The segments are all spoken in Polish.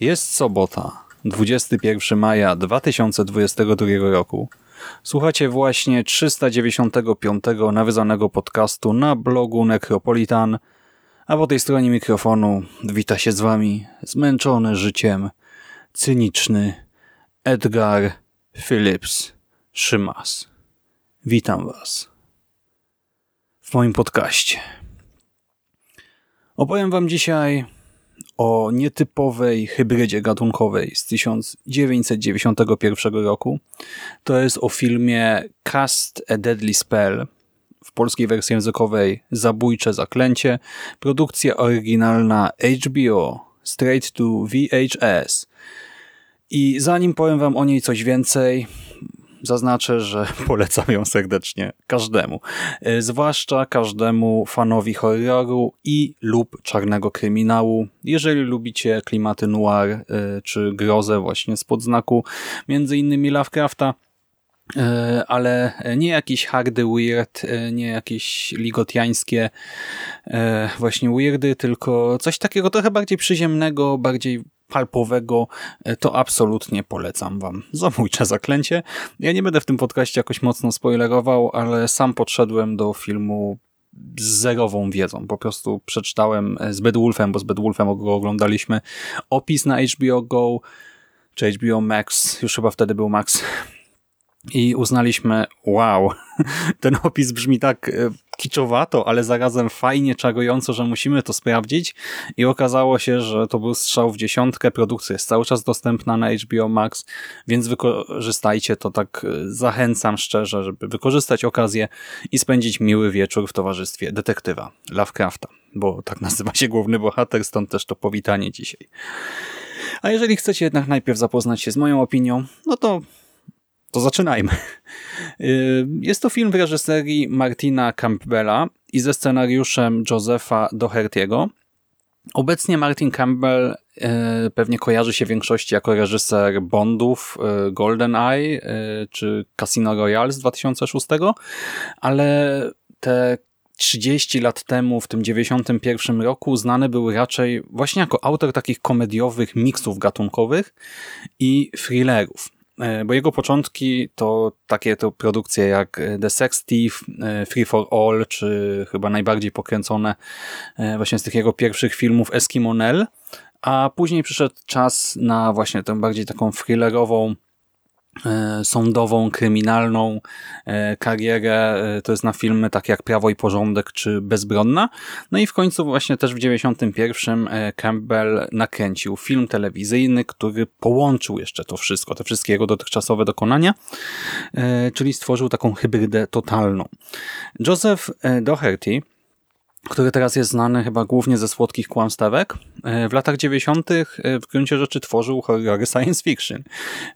Jest sobota, 21 maja 2022 roku. Słuchacie właśnie 395 nawiązanego podcastu na blogu Necropolitan, a po tej stronie mikrofonu wita się z wami zmęczony życiem, cyniczny Edgar Phillips Szymas. Witam was w moim podcaście. Opowiem wam dzisiaj o nietypowej hybrydzie gatunkowej z 1991 roku. To jest o filmie Cast a Deadly Spell, w polskiej wersji językowej Zabójcze Zaklęcie, produkcja oryginalna HBO, straight to VHS. I zanim powiem wam o niej coś więcej, zaznaczę, że polecam ją serdecznie każdemu. E, zwłaszcza każdemu fanowi horroru i lub czarnego kryminału. Jeżeli lubicie klimaty noir e, czy grozę właśnie spod znaku między innymi Lovecrafta, e, ale nie jakiś hardy weird, nie jakieś ligotiańskie właśnie weirdy, tylko coś takiego trochę bardziej przyziemnego, bardziej palpowego, e, to absolutnie polecam wam. Zabójcze zaklęcie. Ja nie będę w tym podcaście jakoś mocno spoilerował, ale sam podszedłem do filmu z zerową wiedzą. Po prostu przeczytałem z Bedwulfem, bo z Bedwulfem go oglądaliśmy, opis na HBO Go, czy HBO Max, już chyba wtedy był Max, i uznaliśmy, wow, ten opis brzmi tak e, kiczowato, ale zarazem fajnie, czarująco, że musimy to sprawdzić i okazało się, że to był strzał w dziesiątkę, produkcja jest cały czas dostępna na HBO Max, więc wykorzystajcie to, tak e, zachęcam szczerze, żeby wykorzystać okazję i spędzić miły wieczór w towarzystwie detektywa Lovecrafta, bo tak nazywa się główny bohater, stąd też to powitanie dzisiaj. A jeżeli chcecie jednak najpierw zapoznać się z moją opinią, no to to zaczynajmy. Y, jest to film w reżyserii Martina Campbella i ze scenariuszem Josepha Doherty'ego. Obecnie Martin Campbell y, pewnie kojarzy się w większości jako reżyser Bondów, y, GoldenEye czy Casino Royale z 2006, ale te 30 lat temu, w tym 91 roku, znany był raczej właśnie jako autor takich komediowych miksów gatunkowych i thrillerów. E, bo jego początki to takie to produkcje jak e, The Sex Thief, e, Free for All, czy chyba najbardziej pokręcone właśnie z tych jego pierwszych filmów Eskimonel, a później przyszedł czas na właśnie tę bardziej taką thrillerową sądową, kryminalną e, karierę. E, to jest na filmy takie jak Prawo i Porządek czy Bezbronna. No i w końcu właśnie też w 91 Campbell nakręcił film telewizyjny, który połączył jeszcze to wszystko, te wszystkie jego dotychczasowe dokonania, czyli stworzył taką hybrydę totalną. Joseph Doherty który teraz jest znany chyba głównie ze słodkich kłamstewek, e, w latach 90. E, w gruncie rzeczy tworzył horrory science fiction.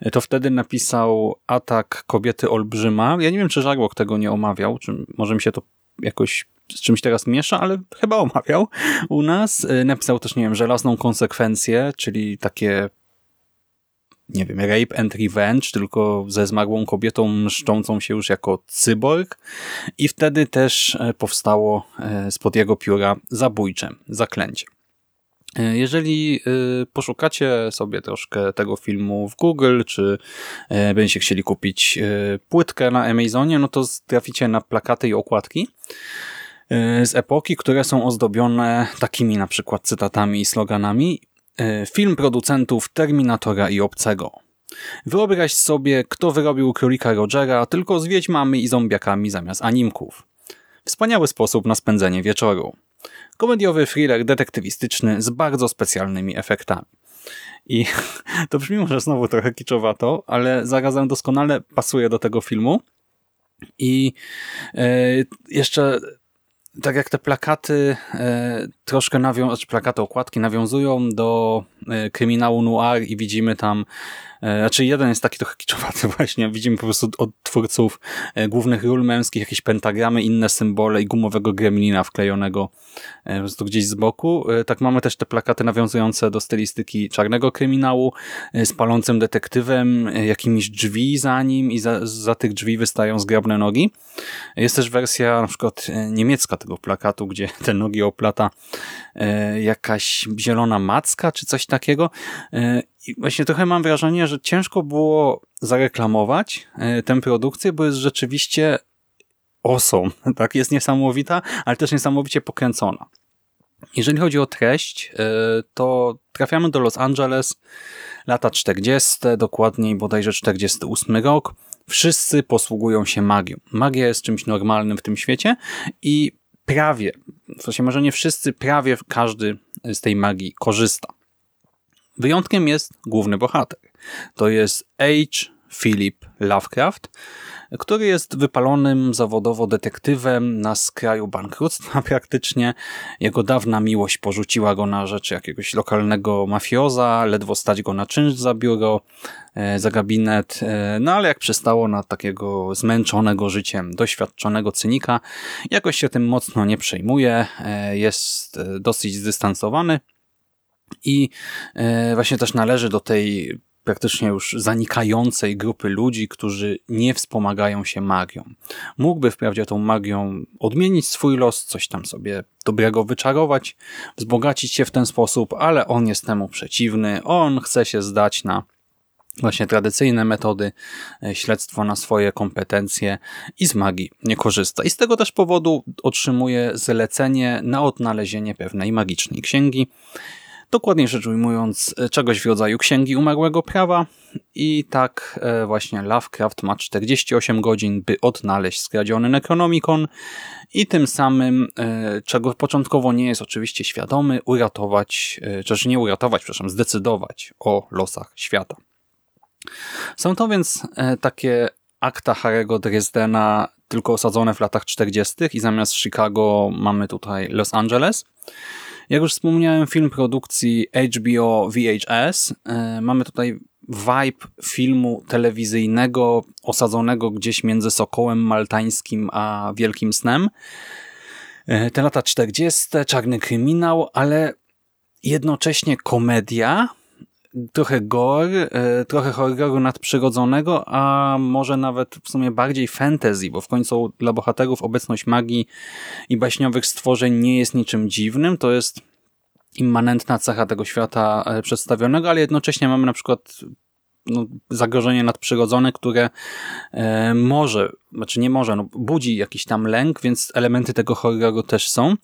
E, to wtedy napisał Atak kobiety olbrzyma. Ja nie wiem, czy Żarłok tego nie omawiał, czy może mi się to jakoś z czymś teraz miesza, ale chyba omawiał u nas. Napisał też, nie wiem, Żelazną konsekwencję, czyli takie nie wiem, Rape and Revenge, tylko ze zmarłą kobietą mszczącą się już jako cyborg i wtedy też e, powstało e, spod jego pióra zabójcze zaklęcie. E, jeżeli poszukacie sobie troszkę tego filmu w Google, czy będziecie chcieli kupić płytkę na Amazonie, no to traficie na plakaty i okładki z epoki, które są ozdobione takimi na przykład cytatami i sloganami film producentów Terminatora i Obcego. Wyobraź sobie, kto wyrobił Królika Rogera tylko z wiedźmami i zombiakami zamiast animków. Wspaniały sposób na spędzenie wieczoru. Komediowy thriller detektywistyczny z bardzo specjalnymi efektami. I to brzmi może znowu trochę kiczowato, ale zarazem doskonale pasuje do tego filmu. I e, jeszcze tak jak te plakaty e, troszkę nawiązują, znaczy plakaty, okładki nawiązują do e, kryminału noir i widzimy tam znaczy jeden jest taki trochę kiczowaty właśnie. Widzimy po prostu od twórców e, głównych ról męskich jakieś pentagramy, inne symbole i gumowego gremlina wklejonego e, po gdzieś z boku. Tak mamy też te plakaty nawiązujące do stylistyki czarnego kryminału z palącym detektywem, jakimiś drzwi za nim i za, za tych drzwi wystają zgrabne nogi. Jest też wersja na przykład niemiecka tego plakatu, gdzie te nogi oplata jakaś zielona macka czy coś takiego i właśnie trochę mam wrażenie, że ciężko było zareklamować e, tę produkcję, bo jest rzeczywiście awesome. Tak? Jest niesamowita, ale też niesamowicie pokręcona. Jeżeli chodzi o treść, e, to trafiamy do Los Angeles, lata 40., dokładniej bodajże 48 rok. Wszyscy posługują się magią. Magia jest czymś normalnym w tym świecie i prawie, w sensie może nie wszyscy, prawie każdy z tej magii korzysta. Wyjątkiem jest główny bohater. To jest H. Philip Lovecraft, który jest wypalonym zawodowo detektywem na skraju bankructwa praktycznie. Jego dawna miłość porzuciła go na rzecz jakiegoś lokalnego mafioza, ledwo stać go na czynsz za biuro, e, za gabinet, e, no ale jak przystało na takiego zmęczonego życiem, doświadczonego cynika, jakoś się tym mocno nie przejmuje, e, jest dosyć zdystansowany i e, właśnie też należy do tej praktycznie już zanikającej grupy ludzi, którzy nie wspomagają się magią. Mógłby wprawdzie tą magią odmienić swój los, coś tam sobie dobrego wyczarować, wzbogacić się w ten sposób, ale on jest temu przeciwny. On chce się zdać na właśnie tradycyjne metody, e, śledztwo na swoje kompetencje i z magii nie korzysta. I z tego też powodu otrzymuje zlecenie na odnalezienie pewnej magicznej księgi, Dokładnie rzecz ujmując, e, czegoś w rodzaju księgi umarłego prawa i tak e, właśnie Lovecraft ma 48 godzin, by odnaleźć skradziony Necronomicon i tym samym, e, czego początkowo nie jest oczywiście świadomy, uratować, czy też nie uratować, przepraszam, zdecydować o losach świata. Są to więc takie akta Harry'ego Dresdena, tylko osadzone w latach 40. i zamiast Chicago mamy tutaj Los Angeles. Jak już wspomniałem, film produkcji HBO VHS. E, mamy tutaj vibe filmu telewizyjnego osadzonego gdzieś między Sokołem Maltańskim a Wielkim Snem. E, te lata 40., czarny kryminał, ale jednocześnie komedia, trochę gore, e, trochę horroru nadprzyrodzonego, a może nawet w sumie bardziej fantasy, bo w końcu dla bohaterów obecność magii i baśniowych stworzeń nie jest niczym dziwnym. To jest immanentna cecha tego świata e, przedstawionego, ale jednocześnie mamy na przykład no, zagrożenie nadprzyrodzone, które e, może, znaczy nie może, no, budzi jakiś tam lęk, więc elementy tego horroru też są.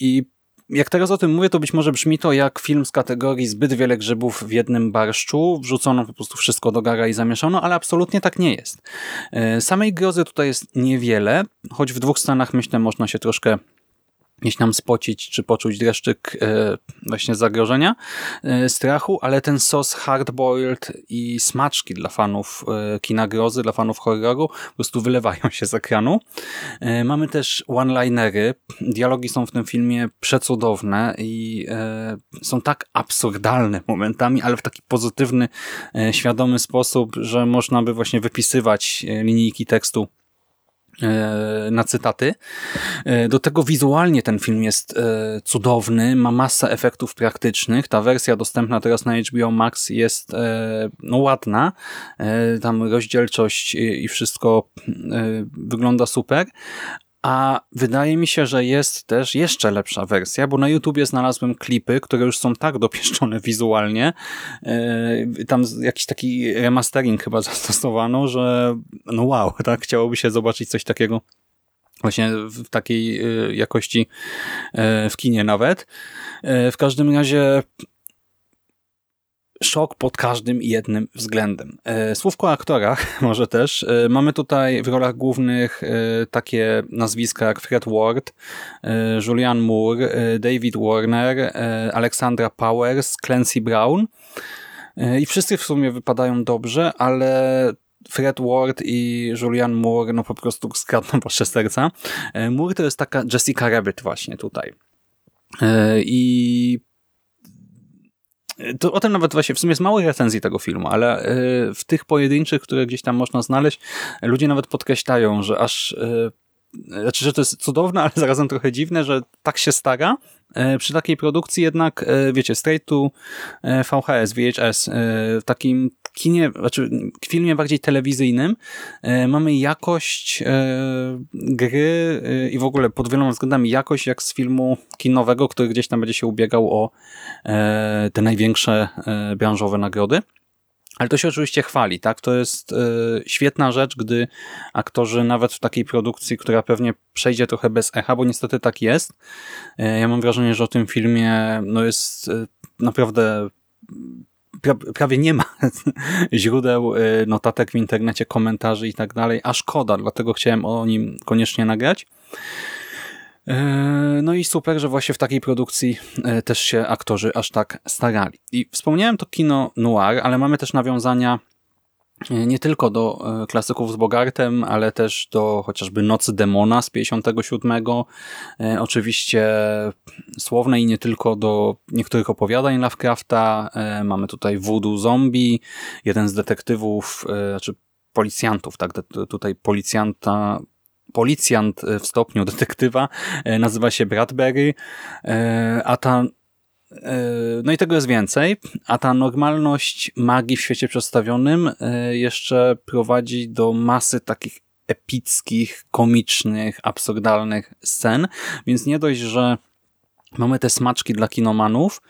I jak teraz o tym mówię, to być może brzmi to jak film z kategorii zbyt wiele grzybów w jednym barszczu, wrzucono po prostu wszystko do gara i zamieszono, ale absolutnie tak nie jest. E, samej grozy tutaj jest niewiele, choć w dwóch scenach myślę można się troszkę gdzieś nam spocić, czy poczuć dreszczyk e, właśnie zagrożenia, e, strachu, ale ten sos hardboiled i smaczki dla fanów e, kina grozy, dla fanów horroru po prostu wylewają się z ekranu. Mamy też one-linery. Dialogi są w tym filmie przecudowne i są tak absurdalne momentami, ale w taki pozytywny, świadomy sposób, że można by właśnie wypisywać linijki tekstu na cytaty. E, do tego wizualnie ten film jest e, cudowny, ma masę efektów praktycznych. Ta wersja dostępna teraz na HBO Max jest no, ładna. Tam rozdzielczość i wszystko wygląda super, a wydaje mi się, że jest też jeszcze lepsza wersja, bo na YouTubie znalazłem klipy, które już są tak dopieszczone wizualnie. Yy, tam jakiś taki remastering chyba zastosowano, że no wow, tak? Chciałoby się zobaczyć coś takiego właśnie w takiej yy, jakości yy, w kinie nawet. W każdym razie szok pod każdym jednym względem. E, słówko o aktorach może też. E, mamy tutaj w rolach głównych e, takie nazwiska jak Fred Ward, Julian Moore, David Warner, Alexandra Powers, Clancy Brown i wszyscy w sumie wypadają dobrze, ale Fred Ward i Julian Moore no po prostu skradną wasze serca. Moore to jest taka Jessica Rabbit właśnie tutaj. I to o tym nawet właśnie w sumie jest mało recenzji tego filmu, ale e, w tych pojedynczych, które gdzieś tam można znaleźć, ludzie nawet podkreślają, że aż e, znaczy, że to jest cudowne, ale zarazem trochę dziwne, że tak się stara. E, przy takiej produkcji jednak, wiecie, straight to VHS, VHS, w takim kinie, znaczy filmie bardziej telewizyjnym mamy jakość gry i w ogóle pod wieloma względami jakość jak z filmu kinowego, który gdzieś tam będzie się ubiegał o te największe branżowe nagrody. Ale to się oczywiście chwali, tak? To jest y, świetna rzecz, gdy aktorzy nawet w takiej produkcji, która pewnie przejdzie trochę bez echa, bo niestety tak jest. Y, ja mam wrażenie, że o tym filmie no jest y, naprawdę pra, prawie nie ma źródeł, notatek w internecie, komentarzy i tak dalej, a szkoda, dlatego chciałem o nim koniecznie nagrać. E, no i super, że właśnie w takiej produkcji e, też się aktorzy aż tak starali. I wspomniałem to kino noir, ale mamy też nawiązania e, nie tylko do klasyków z Bogartem, ale też do chociażby Nocy Demona z 57. Oczywiście słowne i nie tylko do niektórych opowiadań Lovecrafta. Mamy tutaj Voodoo Zombie, jeden z detektywów, znaczy policjantów, tak, tutaj policjanta policjant e, w stopniu detektywa, e, nazywa się Bradbury, e, a ta no i tego jest więcej, a ta normalność magii w świecie przedstawionym jeszcze prowadzi do masy takich epickich, komicznych, absurdalnych scen, więc nie dość, że mamy te smaczki dla kinomanów,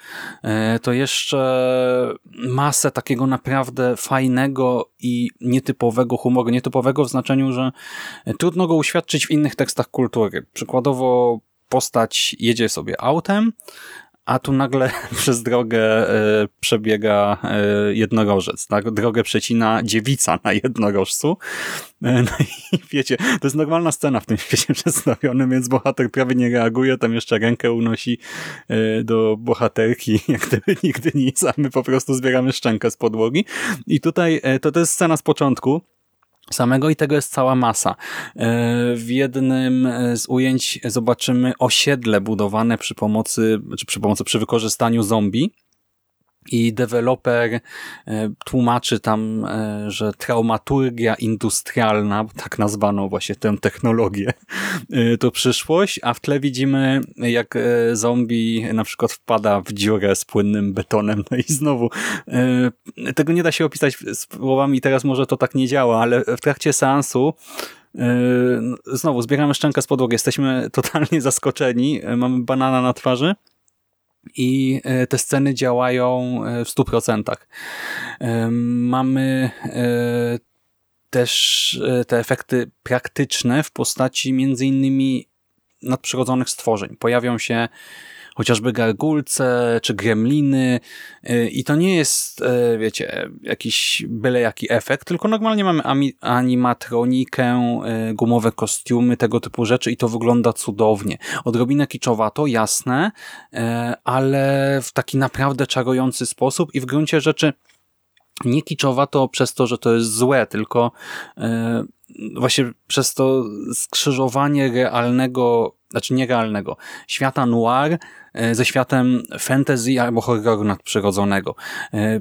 e, to jeszcze masę takiego naprawdę fajnego i nietypowego humoru. Nietypowego w znaczeniu, że trudno go uświadczyć w innych tekstach kultury. Przykładowo postać jedzie sobie autem, a tu nagle przez drogę e, przebiega e, jednorożec, tak? Drogę przecina dziewica na jednorożcu. E, no i wiecie, to jest normalna scena w tym świecie przedstawionym, więc bohater prawie nie reaguje, tam jeszcze rękę unosi do bohaterki, jak gdyby nigdy nic, a my po prostu zbieramy szczękę z podłogi. I tutaj to, to jest scena z początku, samego i tego jest cała masa. E, w jednym z ujęć zobaczymy osiedle budowane przy pomocy, czy przy pomocy, przy wykorzystaniu zombie i deweloper e, tłumaczy tam, e, że traumaturgia industrialna, tak nazwano właśnie tę technologię, e, to przyszłość, a w tle widzimy jak zombie na przykład wpada w dziurę z płynnym betonem. No i znowu, tego nie da się opisać słowami, teraz może to tak nie działa, ale w trakcie seansu znowu zbieramy szczękę z podłogi, jesteśmy totalnie zaskoczeni, mamy banana na twarzy, i e, te sceny działają e, w 100%. E, mamy też te efekty praktyczne w postaci między innymi nadprzyrodzonych stworzeń. Pojawią się chociażby gargulce czy gremliny y, i to nie jest, y, wiecie, jakiś byle jaki efekt, tylko normalnie mamy animatronikę, y, gumowe kostiumy, tego typu rzeczy i to wygląda cudownie. Odrobinę kiczowato, jasne, ale w taki naprawdę czarujący sposób i w gruncie rzeczy nie kiczowato przez to, że to jest złe, tylko właśnie przez to skrzyżowanie realnego, znaczy nierealnego, świata noir ze światem fantasy albo horroru nadprzyrodzonego. E,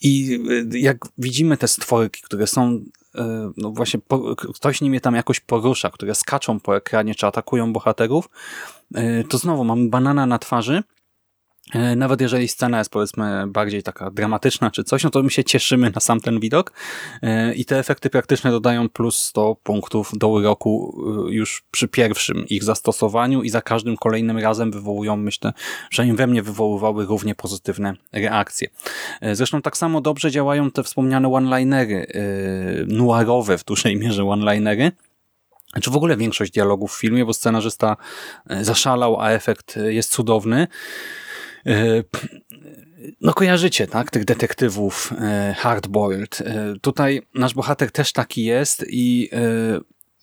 I e, jak widzimy te stworki, które są no właśnie ktoś nimi tam jakoś porusza, które skaczą po ekranie czy atakują bohaterów, to znowu mamy banana na twarzy, E, nawet jeżeli scena jest powiedzmy bardziej taka dramatyczna czy coś, no to my się cieszymy na sam ten widok e, i te efekty praktyczne dodają plus 100 punktów do uroku e, już przy pierwszym ich zastosowaniu i za każdym kolejnym razem wywołują, myślę, że im we mnie wywoływały równie pozytywne reakcje. Zresztą tak samo dobrze działają te wspomniane one-linery, noirowe w dużej mierze one-linery, czy w ogóle większość dialogów w filmie, bo scenarzysta zaszalał, a efekt jest cudowny. E, No kojarzycie, tak? Tych detektywów e, hardboiled. E, tutaj nasz bohater też taki jest i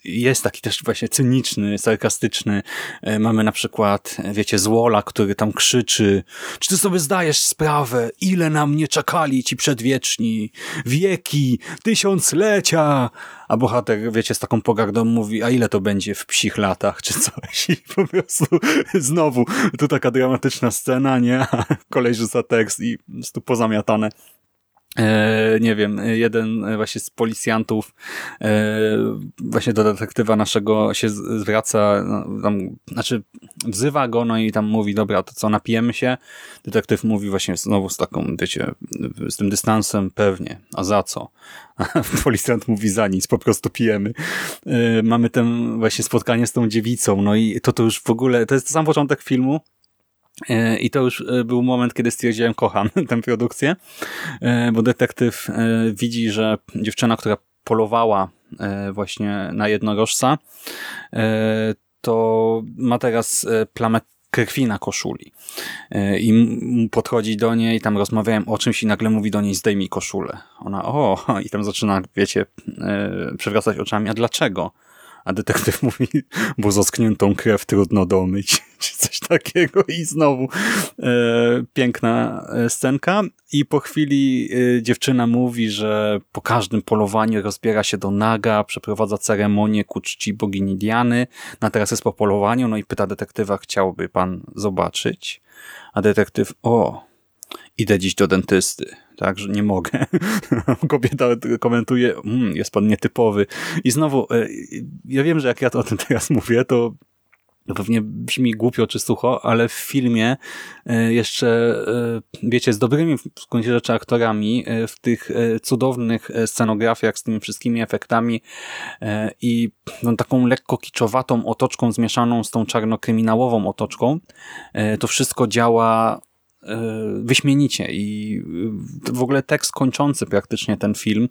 jest taki też właśnie cyniczny, sarkastyczny. E, mamy na przykład, wiecie, Złola, który tam krzyczy czy ty sobie zdajesz sprawę, ile na mnie czekali ci przedwieczni, wieki, tysiąclecia, a bohater, wiecie, z taką pogardą mówi, a ile to będzie w psich latach, czy coś. I po prostu znowu, tu taka dramatyczna scena, nie? A kolej rzuca tekst i po prostu pozamiatane. E, nie wiem, jeden właśnie z policjantów e, właśnie do detektywa naszego się zwraca, no, tam, znaczy wzywa go, no i tam mówi, dobra, to co, napijemy się? Detektyw mówi właśnie znowu z taką, wiecie, z tym dystansem, pewnie, a za co? A policjant mówi za nic, po prostu pijemy. E, mamy ten właśnie spotkanie z tą dziewicą, no i to to już w ogóle, to jest sam początek filmu, I to już e, był moment, kiedy stwierdziłem, kocham tę produkcję, e, bo detektyw widzi, że dziewczyna, która polowała właśnie na jednorożca, to ma teraz plamę krwi na koszuli. I podchodzi do niej, tam rozmawiałem o czymś i nagle mówi do niej zdejmij koszulę. Ona o, i tam zaczyna, wiecie, przewracać oczami, a dlaczego? A detektyw mówi, bo zaskniętą krew trudno domyć, czy coś takiego. I znowu e, piękna e, scenka. I po chwili e, dziewczyna mówi, że po każdym polowaniu rozbiera się do naga, przeprowadza ceremonię ku czci bogini Diany. No a teraz jest po polowaniu, no i pyta detektywa, chciałby pan zobaczyć? A detektyw, o, idę dziś do dentysty tak, że nie mogę. Kobieta komentuje, mmm, jest pan nietypowy. I znowu, e, ja wiem, że jak ja to o tym teraz mówię, to pewnie brzmi głupio czy sucho, ale w filmie e, jeszcze, e, wiecie, z dobrymi w skądzie rzeczy aktorami, w tych cudownych scenografiach z tymi wszystkimi efektami i no, taką lekko kiczowatą otoczką zmieszaną z tą czarnokryminałową otoczką, to wszystko działa wyśmienicie i e, w ogóle tekst kończący praktycznie ten film,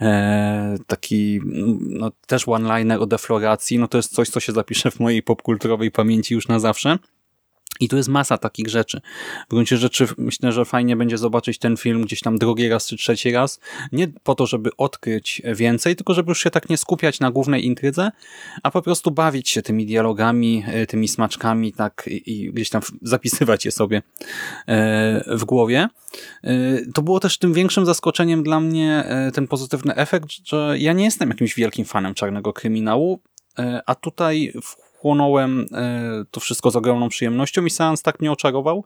e, taki no, też one-liner o defloracji, no to jest coś, co się zapisze w mojej popkulturowej pamięci już na zawsze. I tu jest masa takich rzeczy. W gruncie rzeczy myślę, że fajnie będzie zobaczyć ten film gdzieś tam drugi raz czy trzeci raz. Nie po to, żeby odkryć więcej, tylko żeby już się tak nie skupiać na głównej intrydze, a po prostu bawić się tymi dialogami, e, tymi smaczkami tak i gdzieś tam zapisywać je sobie e, w głowie. E, to było też tym większym zaskoczeniem dla mnie ten pozytywny efekt, że ja nie jestem jakimś wielkim fanem czarnego kryminału, a tutaj chłonąłem e, to wszystko z ogromną przyjemnością i seans tak mnie oczarował,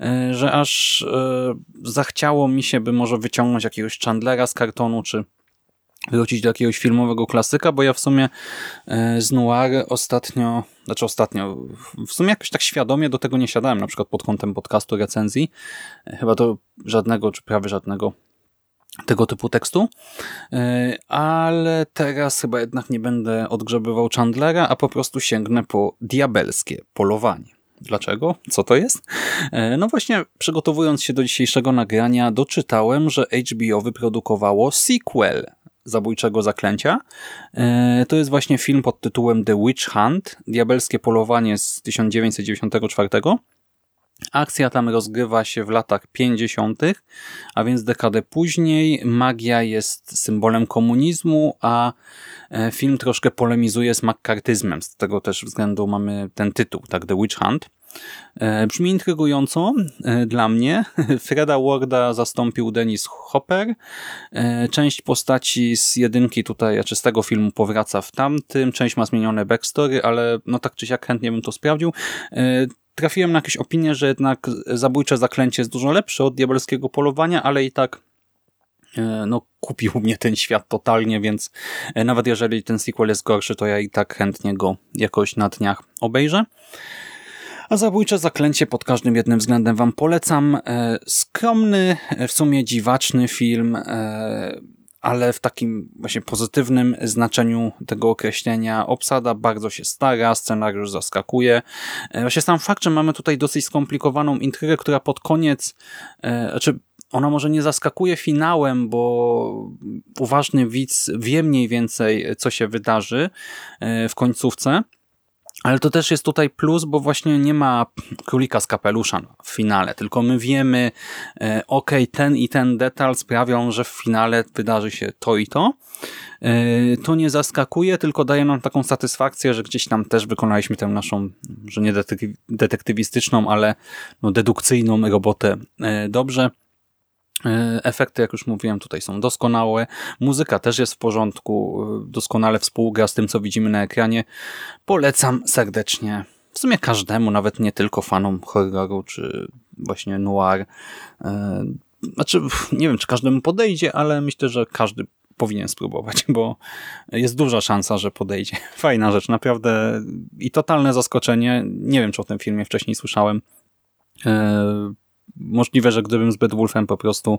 e, że aż e, zachciało mi się, by może wyciągnąć jakiegoś Chandlera z kartonu, czy wrócić do jakiegoś filmowego klasyka, bo ja w sumie z Noir ostatnio, znaczy ostatnio, w sumie jakoś tak świadomie do tego nie siadałem, na przykład pod kątem podcastu recenzji. Chyba to żadnego, czy prawie żadnego tego typu tekstu, e, ale teraz chyba jednak nie będę odgrzebywał Chandlera, a po prostu sięgnę po diabelskie polowanie. Dlaczego? Co to jest? E, no właśnie, przygotowując się do dzisiejszego nagrania, doczytałem, że HBO wyprodukowało sequel Zabójczego Zaklęcia. E, to jest właśnie film pod tytułem The Witch Hunt, Diabelskie Polowanie z 1994 Akcja tam rozgrywa się w latach 50., a więc dekadę później. Magia jest symbolem komunizmu, a e, film troszkę polemizuje z makartyzmem. Z tego też względu mamy ten tytuł, tak, The Witch Hunt. E, brzmi intrygująco e, dla mnie. Freda Warda zastąpił Dennis Hopper. Część postaci z jedynki tutaj, czy z tego filmu powraca w tamtym. Część ma zmienione backstory, ale no tak czy siak chętnie bym to sprawdził trafiłem na jakieś opinie, że jednak zabójcze zaklęcie jest dużo lepsze od diabelskiego polowania, ale i tak e, no, kupił mnie ten świat totalnie, więc e, nawet jeżeli ten sequel jest gorszy, to ja i tak chętnie go jakoś na dniach obejrzę. A zabójcze zaklęcie pod każdym jednym względem wam polecam. E, skromny, w sumie dziwaczny film, ale w takim właśnie pozytywnym znaczeniu tego określenia obsada bardzo się stara, scenariusz zaskakuje. E, właśnie sam fakt, że mamy tutaj dosyć skomplikowaną intrygę, która pod koniec, e, znaczy ona może nie zaskakuje finałem, bo uważny widz wie mniej więcej, co się wydarzy e, w końcówce, Ale to też jest tutaj plus, bo właśnie nie ma królika z kapelusza w finale, tylko my wiemy, e, ok, ten i ten detal sprawią, że w finale wydarzy się to i to. E, to nie zaskakuje, tylko daje nam taką satysfakcję, że gdzieś tam też wykonaliśmy tę naszą, że nie detektywistyczną, ale no dedukcyjną robotę e, dobrze. E, efekty, jak już mówiłem, tutaj są doskonałe. Muzyka też jest w porządku, e, doskonale współgra z tym, co widzimy na ekranie. Polecam serdecznie w sumie każdemu, nawet nie tylko fanom horroru czy właśnie noir. E, znaczy, nie wiem, czy każdemu podejdzie, ale myślę, że każdy powinien spróbować, bo jest duża szansa, że podejdzie. Fajna rzecz, naprawdę i totalne zaskoczenie. Nie wiem, czy o tym filmie wcześniej słyszałem możliwe, że gdybym z Bedwulfem po prostu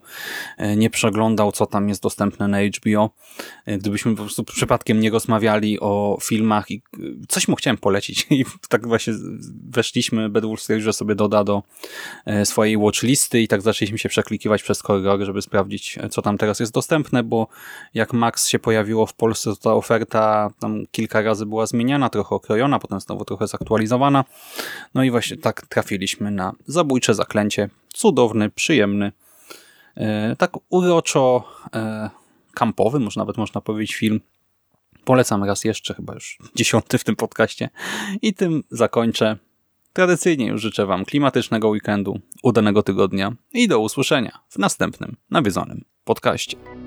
e, nie przeglądał, co tam jest dostępne na HBO, e, gdybyśmy po prostu przypadkiem nie rozmawiali o filmach i e, coś mu chciałem polecić i tak właśnie weszliśmy, Bedwulf stwierdził, że sobie doda do swojej watchlisty i tak zaczęliśmy się przeklikiwać przez korridor, żeby sprawdzić, co tam teraz jest dostępne, bo jak Max się pojawiło w Polsce, to ta oferta tam kilka razy była zmieniana, trochę okrojona, potem znowu trochę zaktualizowana. No i właśnie tak trafiliśmy na Zabójcze Zaklęcie, cudowny, przyjemny, e, tak uroczo e, kampowy, może nawet można powiedzieć film. Polecam raz jeszcze, chyba już dziesiąty w tym podcaście. I tym zakończę. Tradycyjnie już życzę Wam klimatycznego weekendu, udanego tygodnia i do usłyszenia w następnym nawiedzonym podcaście.